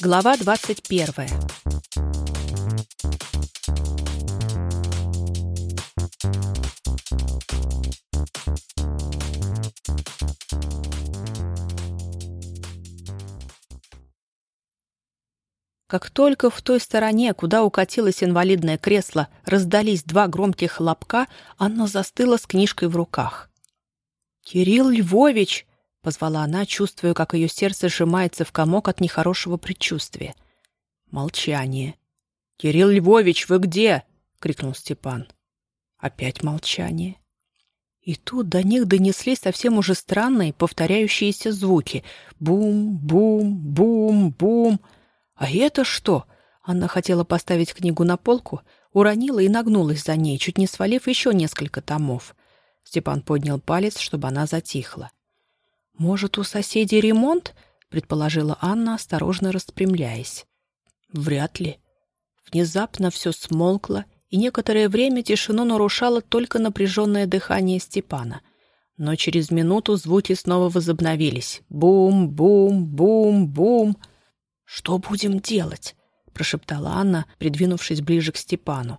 Глава 21. Как только в той стороне, куда укатилось инвалидное кресло, раздались два громких хлопка, Анна застыла с книжкой в руках. «Кирилл Львович!» — позвала она, чувствуя, как ее сердце сжимается в комок от нехорошего предчувствия. Молчание. «Кирилл Львович, вы где?» — крикнул Степан. Опять молчание. И тут до них донеслись совсем уже странные повторяющиеся звуки. Бум, бум, бум, бум. А это что? Анна хотела поставить книгу на полку, уронила и нагнулась за ней, чуть не свалив еще несколько томов. Степан поднял палец, чтобы она затихла. «Может, у соседей ремонт?» — предположила Анна, осторожно распрямляясь. «Вряд ли». Внезапно все смолкло, и некоторое время тишину нарушало только напряженное дыхание Степана. Но через минуту звуки снова возобновились. Бум, бум, бум, бум. «Что будем делать?» — прошептала Анна, придвинувшись ближе к Степану.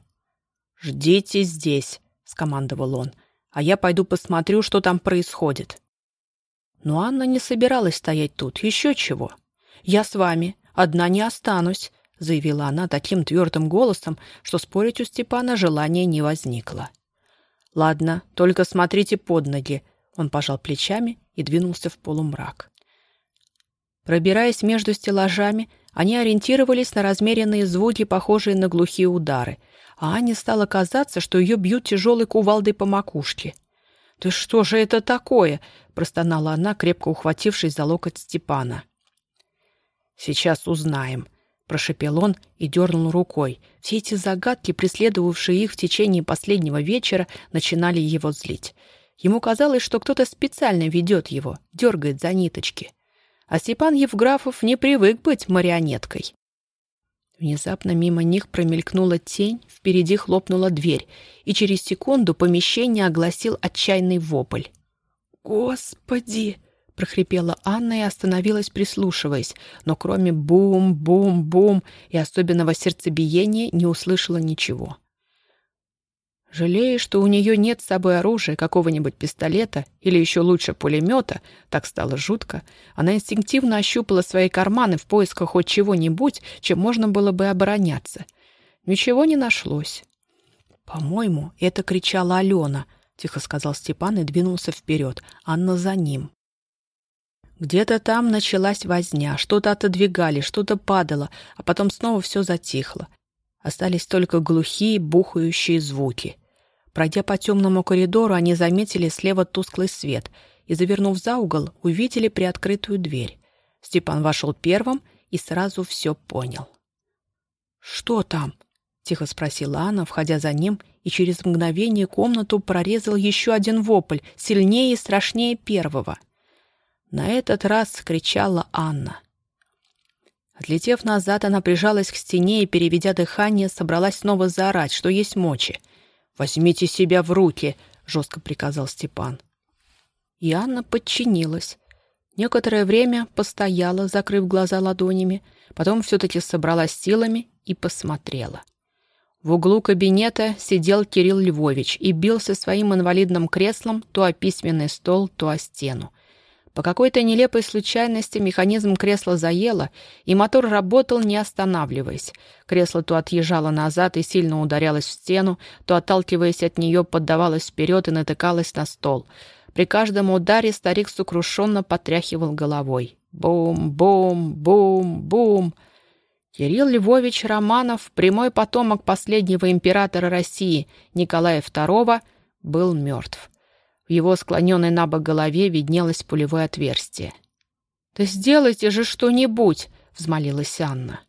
«Ждите здесь», — скомандовал он, — «а я пойду посмотрю, что там происходит». Но Анна не собиралась стоять тут. Еще чего. «Я с вами. Одна не останусь», — заявила она таким твердым голосом, что спорить у Степана желания не возникло. «Ладно, только смотрите под ноги», — он пожал плечами и двинулся в полумрак. Пробираясь между стеллажами, они ориентировались на размеренные звуки, похожие на глухие удары, а Ане стало казаться, что ее бьют тяжелой кувалдой по макушке. «Ты что же это такое?» — простонала она, крепко ухватившись за локоть Степана. «Сейчас узнаем», — прошепел он и дернул рукой. Все эти загадки, преследовавшие их в течение последнего вечера, начинали его злить. Ему казалось, что кто-то специально ведет его, дергает за ниточки. А Степан Евграфов не привык быть марионеткой. Внезапно мимо них промелькнула тень, впереди хлопнула дверь, и через секунду помещение огласил отчаянный вопль. «Господи!» — прохрипела Анна и остановилась, прислушиваясь, но кроме бум-бум-бум и особенного сердцебиения не услышала ничего. Жалея, что у нее нет с собой оружия, какого-нибудь пистолета или еще лучше пулемета, так стало жутко, она инстинктивно ощупала свои карманы в поисках хоть чего-нибудь, чем можно было бы обороняться. Ничего не нашлось. «По-моему, это кричала Алена», — тихо сказал Степан и двинулся вперед. Анна за ним. Где-то там началась возня, что-то отодвигали, что-то падало, а потом снова все затихло. Остались только глухие, бухающие звуки. Пройдя по темному коридору, они заметили слева тусклый свет и, завернув за угол, увидели приоткрытую дверь. Степан вошел первым и сразу все понял. «Что там?» — тихо спросила Анна, входя за ним, и через мгновение комнату прорезал еще один вопль, сильнее и страшнее первого. На этот раз кричала Анна — Отлетев назад, она прижалась к стене и, переведя дыхание, собралась снова заорать, что есть мочи. «Возьмите себя в руки!» — жестко приказал Степан. И Анна подчинилась. Некоторое время постояла, закрыв глаза ладонями, потом все-таки собралась силами и посмотрела. В углу кабинета сидел Кирилл Львович и бился своим инвалидным креслом то о письменный стол, то о стену. По какой-то нелепой случайности механизм кресла заело, и мотор работал, не останавливаясь. Кресло то отъезжало назад и сильно ударялось в стену, то, отталкиваясь от нее, поддавалось вперед и натыкалось на стол. При каждом ударе старик сокрушенно потряхивал головой. Бум, бум, бум, бум. Кирилл Львович Романов, прямой потомок последнего императора России Николая II, был мертв. В его склоненной на бок голове виднелось пулевое отверстие. «Да сделайте же что-нибудь!» — взмолилась Анна.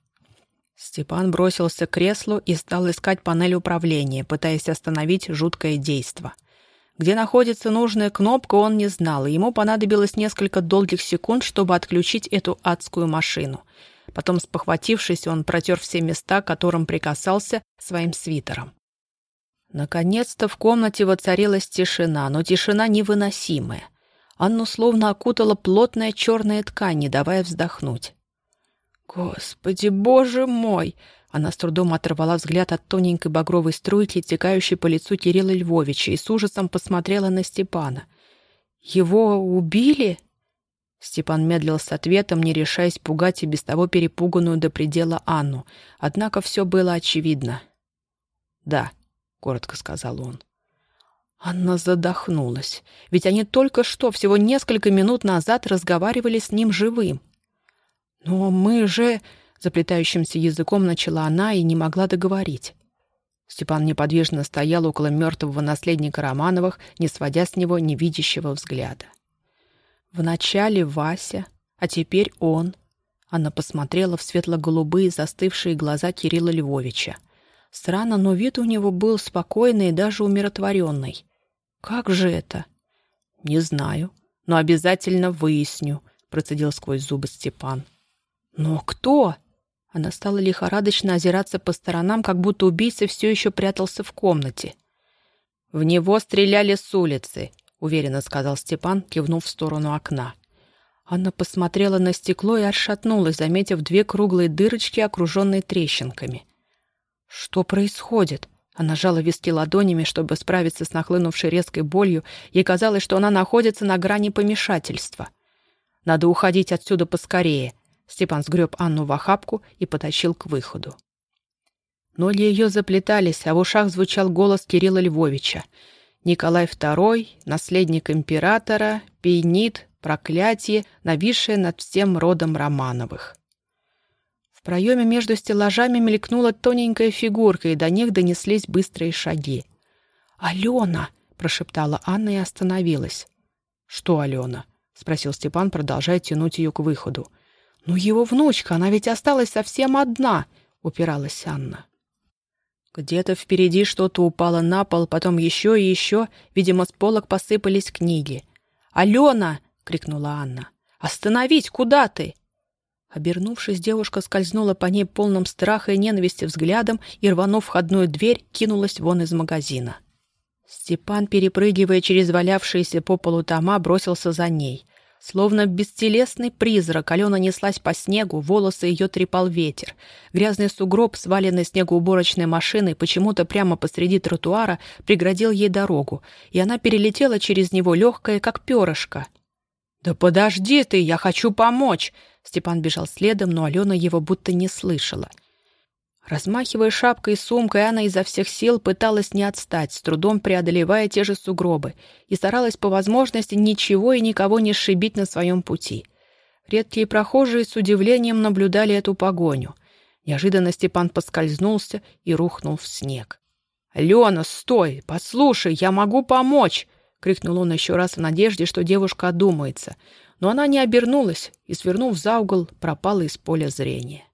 Степан бросился к креслу и стал искать панель управления, пытаясь остановить жуткое действо. Где находится нужная кнопка, он не знал, и ему понадобилось несколько долгих секунд, чтобы отключить эту адскую машину. Потом, спохватившись, он протер все места, к которым прикасался, своим свитером. Наконец-то в комнате воцарилась тишина, но тишина невыносимая. Анну словно окутала плотная черная ткань, не давая вздохнуть. «Господи, боже мой!» Она с трудом оторвала взгляд от тоненькой багровой струйки, текающей по лицу Кирилла Львовича, и с ужасом посмотрела на Степана. «Его убили?» Степан медлил с ответом, не решаясь пугать и без того перепуганную до предела Анну. Однако все было очевидно. «Да», — коротко сказал он. Анна задохнулась, ведь они только что, всего несколько минут назад, разговаривали с ним живым. «Но мы же...» — заплетающимся языком начала она и не могла договорить. Степан неподвижно стоял около мертвого наследника Романовых, не сводя с него невидящего взгляда. Вначале Вася, а теперь он. Она посмотрела в светло-голубые застывшие глаза Кирилла Львовича. Странно, но вид у него был спокойный и даже умиротворенный. «Как же это?» «Не знаю, но обязательно выясню», — процедил сквозь зубы Степан. «Но кто?» Она стала лихорадочно озираться по сторонам, как будто убийца все еще прятался в комнате. «В него стреляли с улицы», — уверенно сказал Степан, кивнув в сторону окна. Анна посмотрела на стекло и отшатнулась, заметив две круглые дырочки, окруженные трещинками. «Что происходит?» Она жала виски ладонями, чтобы справиться с нахлынувшей резкой болью. Ей казалось, что она находится на грани помешательства. «Надо уходить отсюда поскорее», Степан сгреб Анну в охапку и потащил к выходу. Ноги ее заплетались, а в ушах звучал голос Кирилла Львовича. Николай II, наследник императора, пейнит, проклятие, нависшее над всем родом Романовых. В проеме между стеллажами мелькнула тоненькая фигурка, и до них донеслись быстрые шаги. «Алена!» — прошептала Анна и остановилась. «Что Алена?» — спросил Степан, продолжая тянуть ее к выходу. «Ну, его внучка, она ведь осталась совсем одна», — упиралась Анна. Где-то впереди что-то упало на пол, потом еще и еще, видимо, с полок посыпались книги. «Алена!» — крикнула Анна. «Остановить! Куда ты?» Обернувшись, девушка скользнула по ней полным страха и ненависти взглядом и, рванув входную дверь, кинулась вон из магазина. Степан, перепрыгивая через валявшиеся по полу тома, бросился за ней. Словно бестелесный призрак, Алена неслась по снегу, волосы ее трепал ветер. Грязный сугроб, сваленный снегоуборочной машиной, почему-то прямо посреди тротуара преградил ей дорогу, и она перелетела через него легкая, как перышко. «Да подожди ты, я хочу помочь!» Степан бежал следом, но Алена его будто не слышала. Размахивая шапкой и сумкой, она изо всех сил пыталась не отстать, с трудом преодолевая те же сугробы, и старалась по возможности ничего и никого не сшибить на своем пути. Редкие прохожие с удивлением наблюдали эту погоню. Неожиданно Степан поскользнулся и рухнул в снег. «Лена, стой! Послушай, я могу помочь!» — крикнул он еще раз в надежде, что девушка одумается. Но она не обернулась и, свернув за угол, пропала из поля зрения.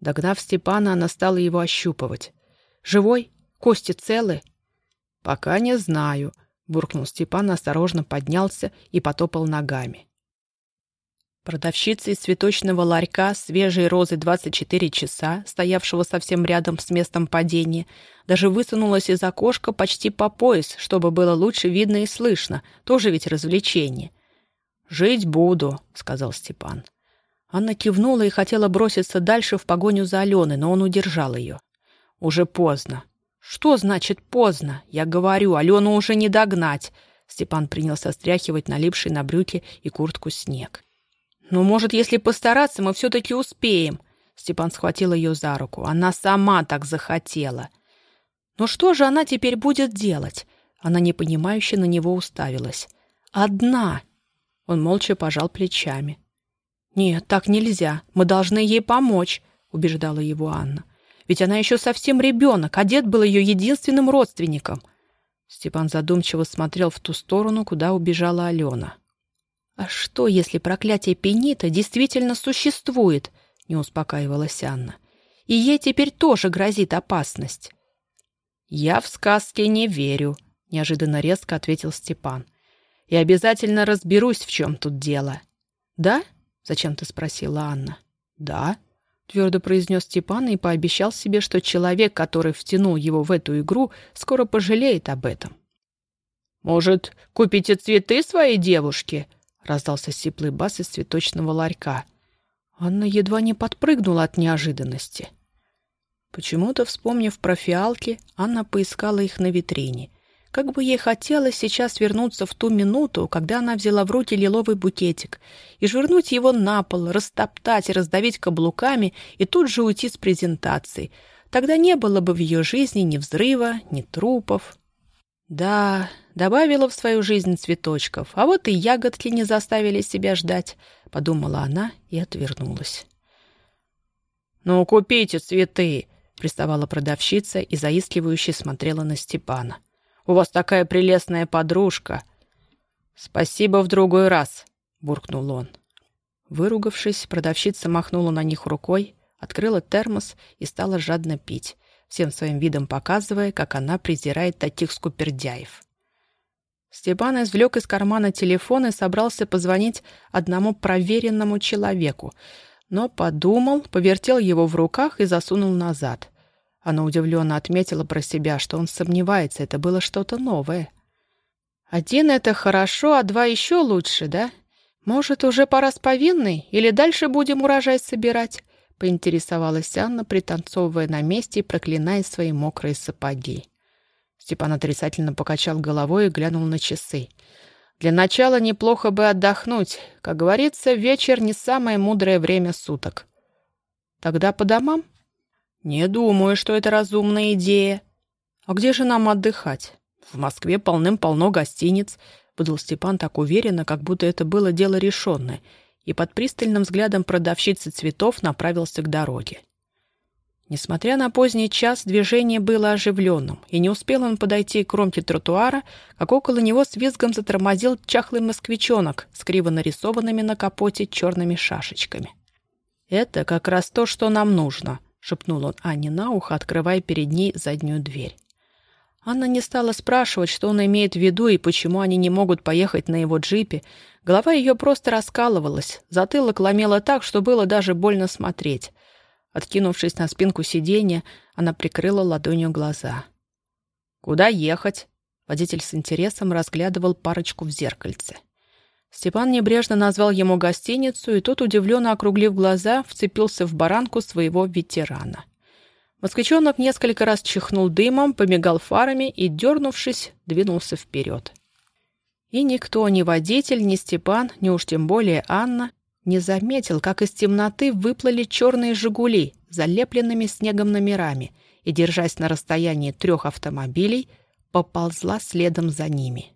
Догнав Степана, она стала его ощупывать. «Живой? Кости целы?» «Пока не знаю», — буркнул Степан, осторожно поднялся и потопал ногами. Продавщица из цветочного ларька свежей розы 24 часа, стоявшего совсем рядом с местом падения, даже высунулась из окошка почти по пояс, чтобы было лучше видно и слышно, тоже ведь развлечение. «Жить буду», — сказал Степан. Анна кивнула и хотела броситься дальше в погоню за Аленой, но он удержал ее. «Уже поздно». «Что значит поздно? Я говорю, Алену уже не догнать». Степан принялся стряхивать налипший на брюки и куртку снег. «Ну, может, если постараться, мы все-таки успеем». Степан схватил ее за руку. Она сама так захотела. «Но что же она теперь будет делать?» Она непонимающе на него уставилась. «Одна!» Он молча пожал плечами. «Нет, так нельзя. Мы должны ей помочь», — убеждала его Анна. «Ведь она еще совсем ребенок, а дед был ее единственным родственником». Степан задумчиво смотрел в ту сторону, куда убежала Алена. «А что, если проклятие Пенита действительно существует?» — не успокаивалась Анна. «И ей теперь тоже грозит опасность». «Я в сказки не верю», — неожиданно резко ответил Степан. «И обязательно разберусь, в чем тут дело». «Да?» Зачем-то спросила Анна. «Да», — твердо произнес Степан и пообещал себе, что человек, который втянул его в эту игру, скоро пожалеет об этом. «Может, купите цветы своей девушке?» — раздался сиплый бас из цветочного ларька. Анна едва не подпрыгнула от неожиданности. Почему-то, вспомнив про фиалки, Анна поискала их на витрине. Как бы ей хотелось сейчас вернуться в ту минуту, когда она взяла в руки лиловый букетик, и швырнуть его на пол, растоптать и раздавить каблуками, и тут же уйти с презентацией. Тогда не было бы в ее жизни ни взрыва, ни трупов. Да, добавила в свою жизнь цветочков, а вот и ягодки не заставили себя ждать, — подумала она и отвернулась. «Ну, купите цветы!» — приставала продавщица и заискивающе смотрела на Степана. У вас такая прелестная подружка!» «Спасибо в другой раз!» — буркнул он. Выругавшись, продавщица махнула на них рукой, открыла термос и стала жадно пить, всем своим видом показывая, как она презирает таких скупердяев. Степан извлек из кармана телефон и собрался позвонить одному проверенному человеку, но подумал, повертел его в руках и засунул назад. Она удивленно отметила про себя, что он сомневается, это было что-то новое. «Один — это хорошо, а два еще лучше, да? Может, уже пора с повинной? Или дальше будем урожай собирать?» — поинтересовалась Анна, пританцовывая на месте и проклиная свои мокрые сапоги. Степан отрицательно покачал головой и глянул на часы. «Для начала неплохо бы отдохнуть. Как говорится, вечер — не самое мудрое время суток». «Тогда по домам?» «Не думаю, что это разумная идея. А где же нам отдыхать? В Москве полным-полно гостиниц», — подал Степан так уверенно, как будто это было дело решенное, и под пристальным взглядом продавщицы цветов направился к дороге. Несмотря на поздний час, движение было оживленным, и не успел он подойти к кромке тротуара, как около него с визгом затормозил чахлый москвичонок с криво нарисованными на капоте черными шашечками. «Это как раз то, что нам нужно», — шепнул он Анне на ухо, открывая перед ней заднюю дверь. Анна не стала спрашивать, что он имеет в виду и почему они не могут поехать на его джипе. Голова ее просто раскалывалась, затылок ломело так, что было даже больно смотреть. Откинувшись на спинку сиденья, она прикрыла ладонью глаза. «Куда ехать?» Водитель с интересом разглядывал парочку в зеркальце. Степан небрежно назвал ему гостиницу, и тот, удивленно округлив глаза, вцепился в баранку своего ветерана. Москвичонок несколько раз чихнул дымом, помигал фарами и, дернувшись, двинулся вперед. И никто, ни водитель, ни Степан, ни уж тем более Анна, не заметил, как из темноты выплыли черные «Жигули» залепленными снегом номерами и, держась на расстоянии трех автомобилей, поползла следом за ними.